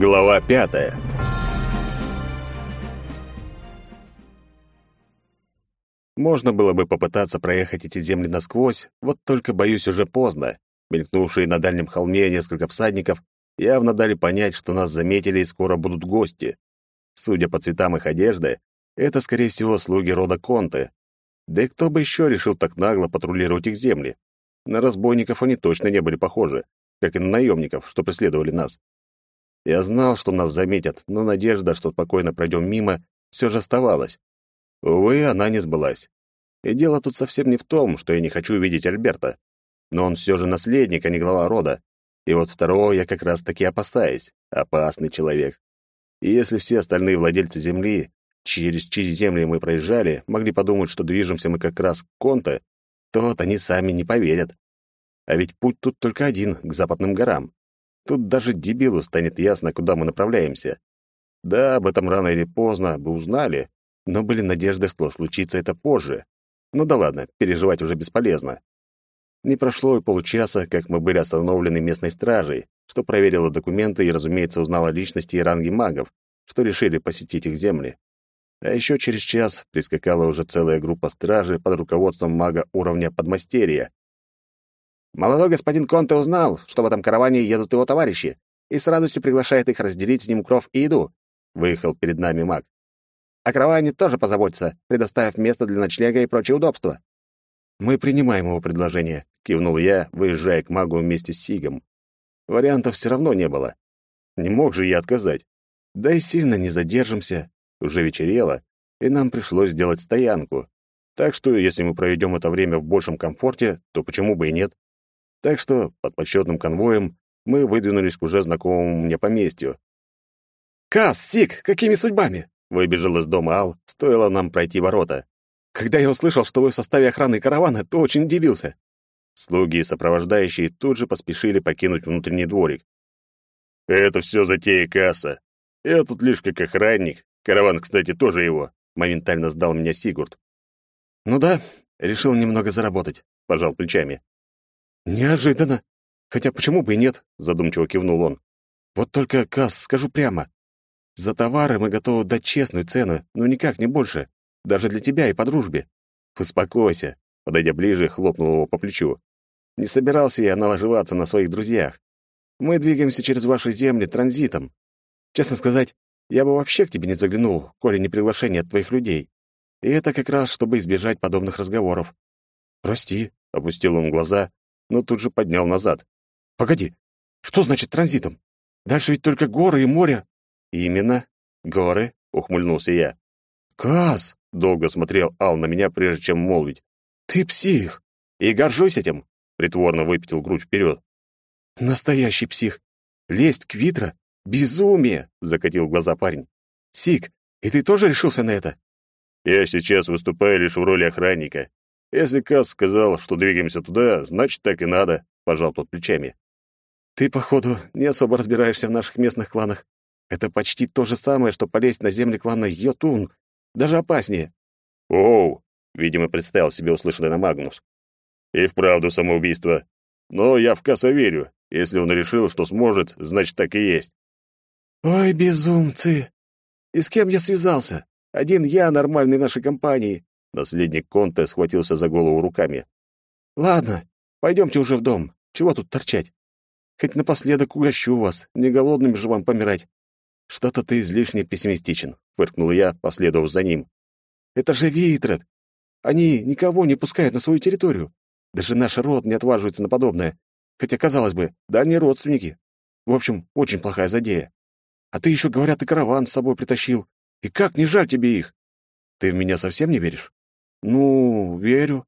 Глава пятая. Можно было бы попытаться проехать эти земли насквозь, вот только, боюсь, уже поздно. Мелькнувшие на дальнем холме несколько всадников явно дали понять, что нас заметили и скоро будут гости. Судя по цветам их одежды, это, скорее всего, слуги рода Конте. Да и кто бы еще решил так нагло патрулировать их земли? На разбойников они точно не были похожи, как и на наемников, что преследовали нас. Я знал, что нас заметят, но надежда, что спокойно пройдем мимо, все же оставалась. Увы, она не сбылась. И дело тут совсем не в том, что я не хочу видеть Альберта. Но он все же наследник, а не глава рода. И вот второго я как раз-таки опасаюсь. Опасный человек. И если все остальные владельцы земли, через чьи земли мы проезжали, могли подумать, что движемся мы как раз к Конте, то вот они сами не поверят. А ведь путь тут только один, к западным горам. Тут даже дебилу станет ясно, куда мы направляемся. Да, об этом рано или поздно бы узнали, но были надежды, что случится это позже. Ну да ладно, переживать уже бесполезно. Не прошло и получаса, как мы были остановлены местной стражей, что проверила документы и, разумеется, узнала личности и ранги магов, что решили посетить их земли. А еще через час прискакала уже целая группа стражи под руководством мага уровня подмастерья, Молодой господин Конте узнал, что в этом караване едут его товарищи, и с радостью приглашает их разделить с ним кров и еду. Выехал перед нами маг. О караване тоже позаботится, предоставив место для ночлега и прочие удобства. Мы принимаем его предложение, кивнул я, выезжая к магу вместе с Сигом. Вариантов все равно не было. Не мог же я отказать. Да и сильно не задержимся. Уже вечерело, и нам пришлось сделать стоянку. Так что, если мы проведем это время в большем комфорте, то почему бы и нет? Так что под почетным конвоем мы выдвинулись к уже знакомому мне поместью. «Кас, Сик, какими судьбами?» — выбежал из дома Ал, стоило нам пройти ворота. «Когда я услышал, что вы в составе охраны каравана, то очень удивился». Слуги и сопровождающие тут же поспешили покинуть внутренний дворик. «Это все затея Касса. Я тут лишь как охранник. Караван, кстати, тоже его», — моментально сдал меня Сигурд. «Ну да, решил немного заработать», — пожал плечами. «Неожиданно. Хотя почему бы и нет?» — задумчиво кивнул он. «Вот только, Кас, скажу прямо. За товары мы готовы дать честную цену, но никак не больше. Даже для тебя и по дружбе. Успокойся», — подойдя ближе, хлопнул его по плечу. «Не собирался я налаживаться на своих друзьях. Мы двигаемся через ваши земли транзитом. Честно сказать, я бы вообще к тебе не заглянул, коли не приглашение от твоих людей. И это как раз, чтобы избежать подобных разговоров. Прости, — опустил он глаза, но тут же поднял назад. «Погоди, что значит транзитом? Дальше ведь только горы и море». «Именно, горы», — ухмыльнулся я. «Каз!» — долго смотрел Ал на меня, прежде чем молвить. «Ты псих!» «И горжусь этим!» — притворно выпятил грудь вперед. «Настоящий псих! Лезть к Витра — безумие!» — закатил глаза парень. «Сик, и ты тоже решился на это?» «Я сейчас выступаю лишь в роли охранника. Если Кас сказал, что двигаемся туда, значит, так и надо, пожал тот плечами. Ты, походу, не особо разбираешься в наших местных кланах. Это почти то же самое, что полезть на земли клана Йотун, даже опаснее. Оу, видимо, представил себе услышанное на Магнус. И вправду самоубийство. Но я в Каса верю. Если он решил, что сможет, значит, так и есть. Ой, безумцы! И с кем я связался? Один я нормальный нашей компании. Наследник Конте схватился за голову руками. «Ладно, пойдемте уже в дом. Чего тут торчать? Хоть напоследок угощу вас, не голодными же вам помирать». «Что-то ты излишне пессимистичен», — фыркнул я, последовав за ним. «Это же Вейтред. Они никого не пускают на свою территорию. Даже наш род не отваживается на подобное. Хотя, казалось бы, дальние родственники. В общем, очень плохая задея. А ты еще, говорят, и караван с собой притащил. И как не жаль тебе их? Ты в меня совсем не веришь? «Ну, верю.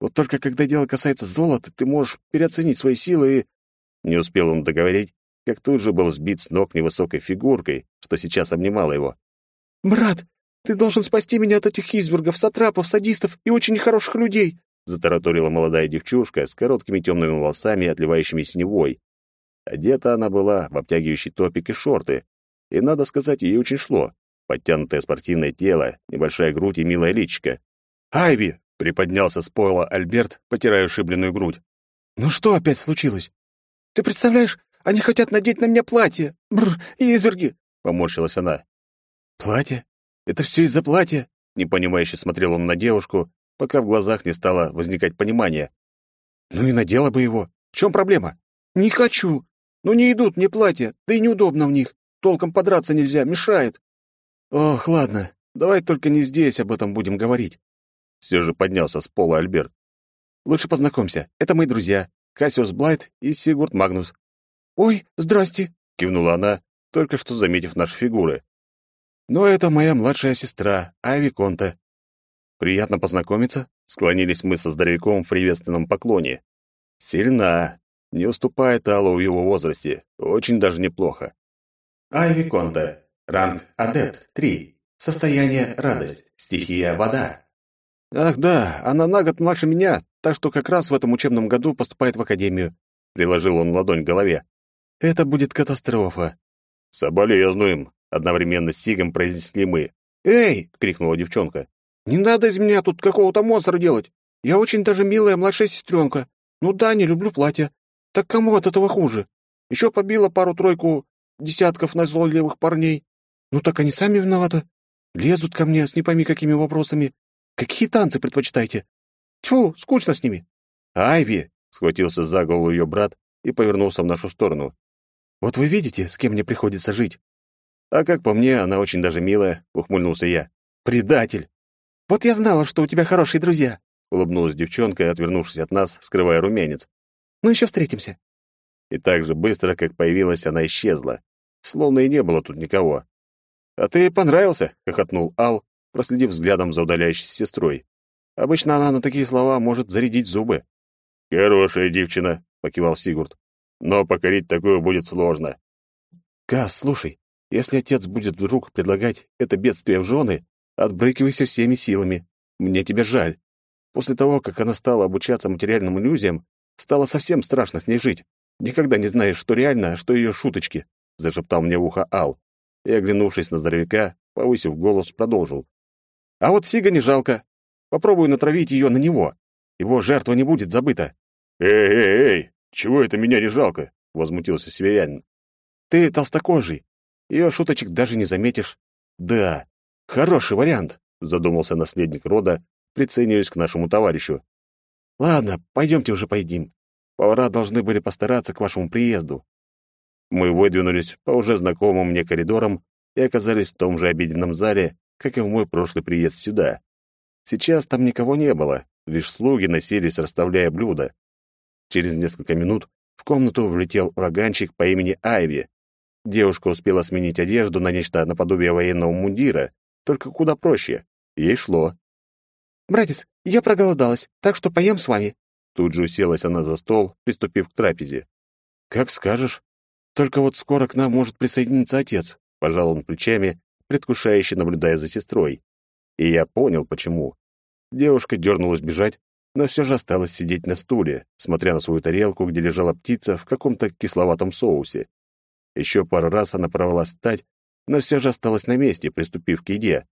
Вот только когда дело касается золота, ты можешь переоценить свои силы и...» Не успел он договорить, как тут же был сбит с ног невысокой фигуркой, что сейчас обнимала его. «Брат, ты должен спасти меня от этих избергов, сатрапов, садистов и очень нехороших людей!» затараторила молодая девчушка с короткими темными волосами, отливающими синевой. Одета она была в обтягивающий топик и шорты, и, надо сказать, ей очень шло. Подтянутое спортивное тело, небольшая грудь и милая личико. «Айви!» — приподнялся с пола Альберт, потирая ушибленную грудь. «Ну что опять случилось? Ты представляешь, Они хотят надеть на меня платье! Бррр, изверги!» — поморщилась она. «Платье? Это все из-за платья?» — непонимающе смотрел он на девушку, пока в глазах не стало возникать понимание. «Ну и надела бы его. В чем проблема?» «Не хочу. Ну не идут мне платья, да и неудобно в них. Толком подраться нельзя, мешает». «Ох, ладно, давай только не здесь об этом будем говорить». Все же поднялся с пола Альберт. «Лучше познакомься. Это мои друзья. Кассиус Блайт и Сигурд Магнус». «Ой, здрасте», — кивнула она, только что заметив наши фигуры. «Но это моя младшая сестра, Ави Конте. Приятно познакомиться», — склонились мы со здоровяком в приветственном поклоне. «Сильна, не уступает Аллу в его возрасте, очень даже неплохо». Айви Конте, ранг Адепт 3, состояние радость, стихия вода. «Ах да, она на год младше меня, так что как раз в этом учебном году поступает в академию», — приложил он ладонь к голове. «Это будет катастрофа». «Соболезнуем», — одновременно с Сигом произнесли мы. «Эй!» — крикнула девчонка. «Не надо из меня тут какого-то монстра делать. Я очень даже милая младшая сестренка. Ну да, не люблю платья. Так кому от этого хуже? Еще побила пару-тройку десятков назойливых парней. Ну так они сами виноваты. Лезут ко мне с не пойми какими вопросами. Какие танцы предпочитаете? Тьфу, скучно с ними. Айви, схватился за голову ее брат и повернулся в нашу сторону. Вот вы видите, с кем мне приходится жить. А как по мне, она очень даже милая, ухмыльнулся я. Предатель. Вот я знала, что у тебя хорошие друзья, улыбнулась девчонка, отвернувшись от нас, скрывая румянец. Ну еще встретимся. И так же быстро, как появилась, она исчезла, словно и не было тут никого. А ты понравился, хохотнул Ал, проследив взглядом за удаляющейся сестрой. Обычно она на такие слова может зарядить зубы. «Хорошая девчина», — покивал Сигурд. «Но покорить такую будет сложно». «Кас, слушай, если отец будет вдруг предлагать это бедствие в жены, отбрыкивайся всеми силами. Мне тебя жаль. После того, как она стала обучаться материальным иллюзиям, стало совсем страшно с ней жить. Никогда не знаешь, что реально, а что ее шуточки», — зашептал мне в ухо Ал. И, оглянувшись на здоровяка, повысив голос, продолжил. А вот Сига не жалко. Попробую натравить ее на него. Его жертва не будет забыта. «Эй-эй-эй! Чего это меня не жалко?» — возмутился северянин. «Ты толстокожий. Ее шуточек даже не заметишь». «Да, хороший вариант», — задумался наследник рода, прицениваясь к нашему товарищу. «Ладно, пойдемте уже поедим. Повара должны были постараться к вашему приезду». Мы выдвинулись по уже знакомым мне коридорам и оказались в том же обеденном зале, как и в мой прошлый приезд сюда. Сейчас там никого не было, лишь слуги носились, расставляя блюда. Через несколько минут в комнату влетел ураганчик по имени Айви. Девушка успела сменить одежду на нечто наподобие военного мундира, только куда проще. Ей шло. «Братец, я проголодалась, так что поем с вами». Тут же уселась она за стол, приступив к трапезе. «Как скажешь. Только вот скоро к нам может присоединиться отец», — пожал он плечами предвкушающе наблюдая за сестрой. И я понял, почему. Девушка дернулась бежать, но все же осталась сидеть на стуле, смотря на свою тарелку, где лежала птица в каком-то кисловатом соусе. Еще пару раз она порвалась встать, но все же осталась на месте, приступив к еде.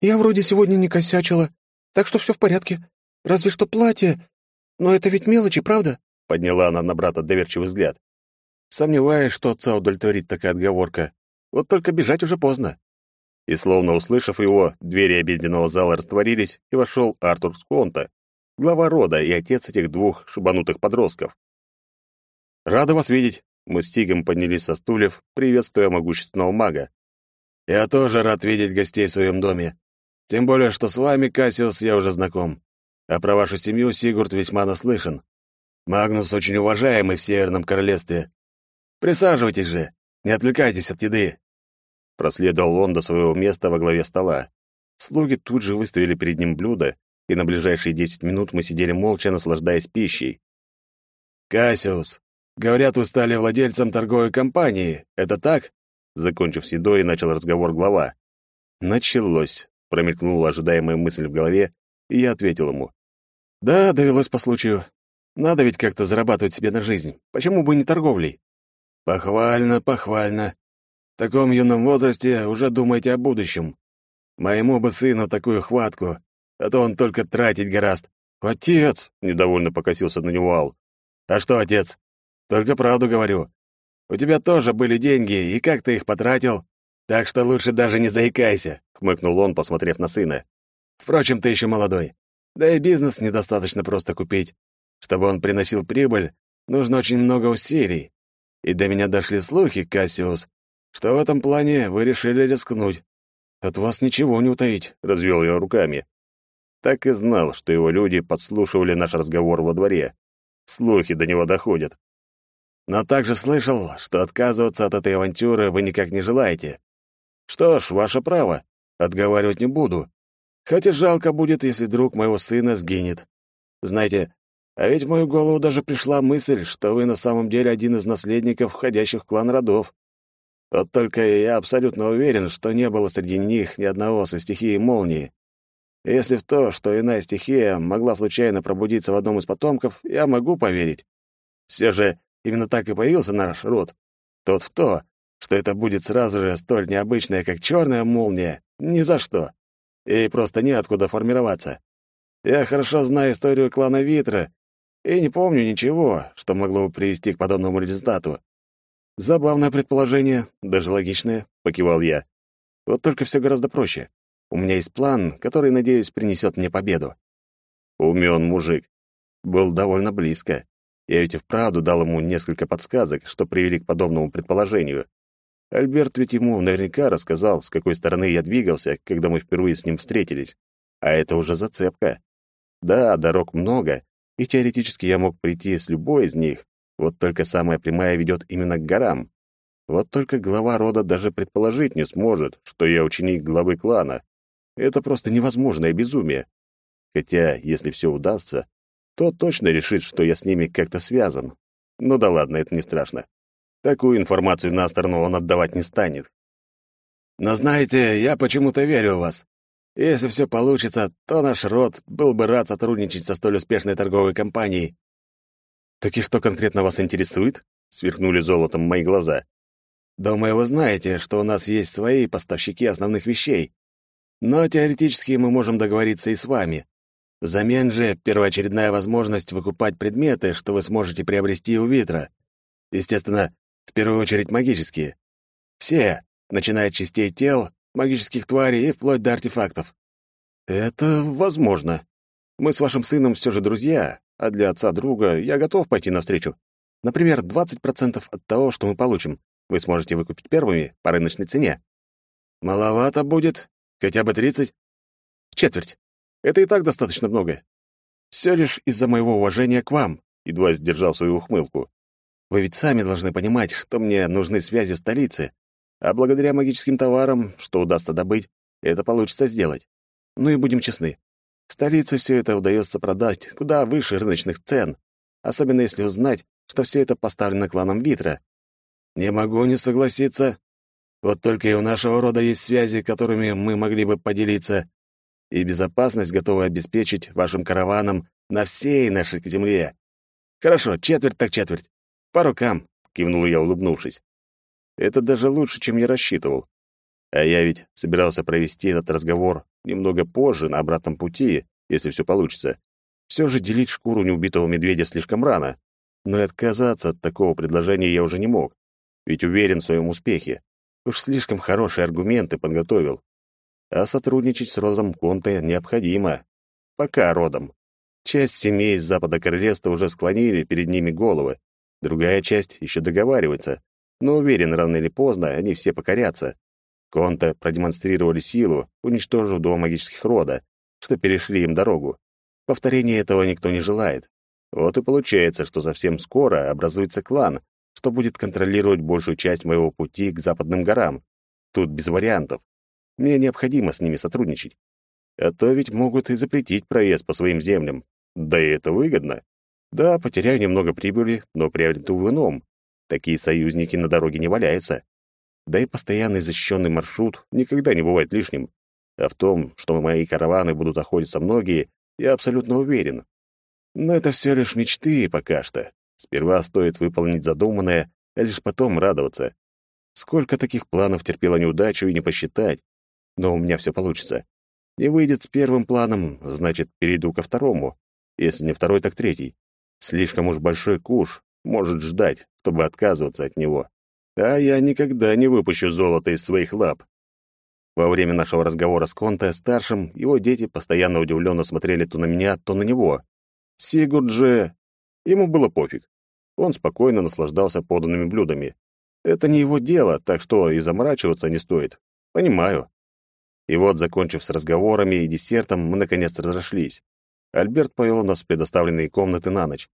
«Я вроде сегодня не косячила, так что все в порядке. Разве что платье. Но это ведь мелочи, правда?» Подняла она на брата доверчивый взгляд. Сомневаюсь, что отца удовлетворит такая отговорка. Вот только бежать уже поздно. И словно услышав его, двери обеденного зала растворились, и вошел Артур Сконта, глава рода и отец этих двух шибанутых подростков. «Рада вас видеть!» Мы с Тигом поднялись со стульев, приветствуя могущественного мага. «Я тоже рад видеть гостей в своем доме. Тем более, что с вами, Кассиус, я уже знаком. А про вашу семью Сигурд весьма наслышан. Магнус очень уважаемый в Северном Королевстве. Присаживайтесь же, не отвлекайтесь от еды. Проследовал он до своего места во главе стола. Слуги тут же выставили перед ним блюдо, и на ближайшие десять минут мы сидели молча, наслаждаясь пищей. «Кассиус, говорят, вы стали владельцем торговой компании. Это так?» Закончив с едой, начал разговор глава. «Началось», — промелькнула ожидаемая мысль в голове, и я ответил ему. «Да, довелось по случаю. Надо ведь как-то зарабатывать себе на жизнь. Почему бы не торговлей?» «Похвально, похвально. В таком юном возрасте уже думайте о будущем. Моему бы сыну такую хватку, а то он только тратить гораст. Отец, недовольно покосился на него Ал. А что, отец? Только правду говорю. У тебя тоже были деньги, и как ты их потратил? Так что лучше даже не заикайся, хмыкнул он, посмотрев на сына. Впрочем, ты еще молодой. Да и бизнес недостаточно просто купить. Чтобы он приносил прибыль, нужно очень много усилий. И до меня дошли слухи, Кассиус, что в этом плане вы решили рискнуть. От вас ничего не утаить, развел я руками. Так и знал, что его люди подслушивали наш разговор во дворе. Слухи до него доходят. Но также слышал, что отказываться от этой авантюры вы никак не желаете. Что ж, ваше право, отговаривать не буду. Хотя жалко будет, если друг моего сына сгинет. Знаете, а ведь в мою голову даже пришла мысль, что вы на самом деле один из наследников, входящих в клан родов. Вот только я абсолютно уверен, что не было среди них ни одного со стихией молнии. если в то, что иная стихия могла случайно пробудиться в одном из потомков, я могу поверить. Все же именно так и появился наш род. Тот в то, что это будет сразу же столь необычное, как черная молния, ни за что. Ей просто неоткуда формироваться. Я хорошо знаю историю клана Витра и не помню ничего, что могло бы привести к подобному результату. Забавное предположение, даже логичное, покивал я. Вот только все гораздо проще. У меня есть план, который, надеюсь, принесет мне победу. Умен мужик. Был довольно близко. Я ведь и вправду дал ему несколько подсказок, что привели к подобному предположению. Альберт ведь ему наверняка рассказал, с какой стороны я двигался, когда мы впервые с ним встретились. А это уже зацепка. Да, дорог много, и теоретически я мог прийти с любой из них, вот только самая прямая ведет именно к горам. Вот только глава рода даже предположить не сможет, что я ученик главы клана. Это просто невозможное безумие. Хотя, если все удастся, то точно решит, что я с ними как-то связан. Ну да ладно, это не страшно. Такую информацию на сторону он отдавать не станет. Но знаете, я почему-то верю в вас. Если все получится, то наш род был бы рад сотрудничать со столь успешной торговой компанией. Так и что конкретно вас интересует? Сверкнули золотом мои глаза. Думаю, вы знаете, что у нас есть свои поставщики основных вещей. Но теоретически мы можем договориться и с вами. Взамен же первоочередная возможность выкупать предметы, что вы сможете приобрести у Витра. Естественно, в первую очередь магические. Все, начиная от частей тел, магических тварей и вплоть до артефактов. Это возможно. Мы с вашим сыном все же друзья, а для отца друга я готов пойти навстречу. Например, 20% от того, что мы получим, вы сможете выкупить первыми по рыночной цене. Маловато будет, хотя бы 30. Четверть. Это и так достаточно много. Все лишь из-за моего уважения к вам, едва сдержал свою ухмылку. Вы ведь сами должны понимать, что мне нужны связи в столице, а благодаря магическим товарам, что удастся добыть, это получится сделать. Ну и будем честны. В столице все это удается продать куда выше рыночных цен, особенно если узнать, что все это поставлено кланом Витра. Не могу не согласиться. Вот только и у нашего рода есть связи, которыми мы могли бы поделиться, и безопасность готовы обеспечить вашим караванам на всей нашей земле. Хорошо, четверть так четверть. «По рукам», — кивнул я, улыбнувшись. «Это даже лучше, чем я рассчитывал. А я ведь собирался провести этот разговор немного позже, на обратном пути, если все получится. Все же делить шкуру неубитого медведя слишком рано. Но и отказаться от такого предложения я уже не мог, ведь уверен в своем успехе. Уж слишком хорошие аргументы подготовил. А сотрудничать с родом Конте необходимо. Пока родом. Часть семей с запада королевства уже склонили перед ними головы, Другая часть еще договаривается, но уверен, рано или поздно они все покорятся. Конта продемонстрировали силу, уничтожив два магических рода, что перешли им дорогу. Повторения этого никто не желает. Вот и получается, что совсем скоро образуется клан, что будет контролировать большую часть моего пути к западным горам. Тут без вариантов. Мне необходимо с ними сотрудничать. А то ведь могут и запретить проезд по своим землям. Да и это выгодно. Да, потеряю немного прибыли, но приобрету в ином. Такие союзники на дороге не валяются. Да и постоянный защищенный маршрут никогда не бывает лишним. А в том, что мои караваны будут охотиться многие, я абсолютно уверен. Но это все лишь мечты пока что. Сперва стоит выполнить задуманное, а лишь потом радоваться. Сколько таких планов терпело неудачу и не посчитать. Но у меня все получится. Не выйдет с первым планом, значит, перейду ко второму. Если не второй, так третий. Слишком уж большой куш может ждать, чтобы отказываться от него. А я никогда не выпущу золото из своих лап. Во время нашего разговора с Конте старшим его дети постоянно удивленно смотрели то на меня, то на него. Сигурд же... Ему было пофиг. Он спокойно наслаждался поданными блюдами. Это не его дело, так что и заморачиваться не стоит. Понимаю. И вот, закончив с разговорами и десертом, мы наконец разошлись. Альберт повел нас в предоставленные комнаты на ночь.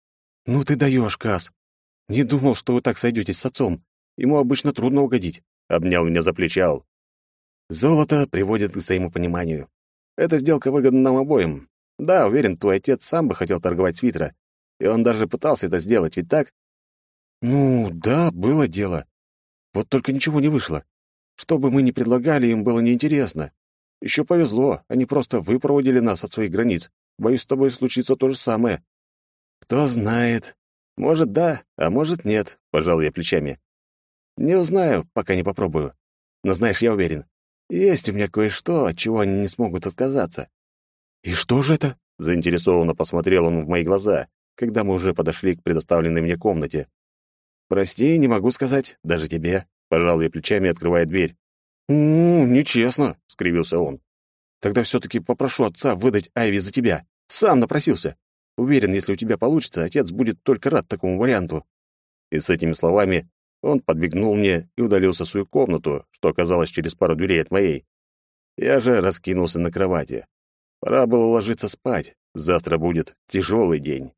«Ну ты даешь, Кас. Не думал, что вы так сойдетесь с отцом. Ему обычно трудно угодить», — обнял меня за плечо «Золото приводит к взаимопониманию. Эта сделка выгодна нам обоим. Да, уверен, твой отец сам бы хотел торговать с Витра, и он даже пытался это сделать, ведь так?» «Ну, да, было дело. Вот только ничего не вышло. Что бы мы ни предлагали, им было неинтересно. Еще повезло, они просто выпроводили нас от своих границ. Боюсь, с тобой случится то же самое». «Кто знает. Может, да, а может, нет», — пожал я плечами. «Не узнаю, пока не попробую. Но знаешь, я уверен, есть у меня кое-что, от чего они не смогут отказаться». «И что же это?» — заинтересованно посмотрел он в мои глаза, когда мы уже подошли к предоставленной мне комнате. «Прости, не могу сказать, даже тебе», — пожал я плечами, открывая дверь. «У, нечестно», — скривился он. «Тогда все-таки попрошу отца выдать Айви за тебя. Сам напросился. Уверен, если у тебя получится, отец будет только рад такому варианту». И с этими словами он подбегнул мне и удалился в свою комнату, что оказалось через пару дверей от моей. Я же раскинулся на кровати. Пора было ложиться спать. Завтра будет тяжелый день.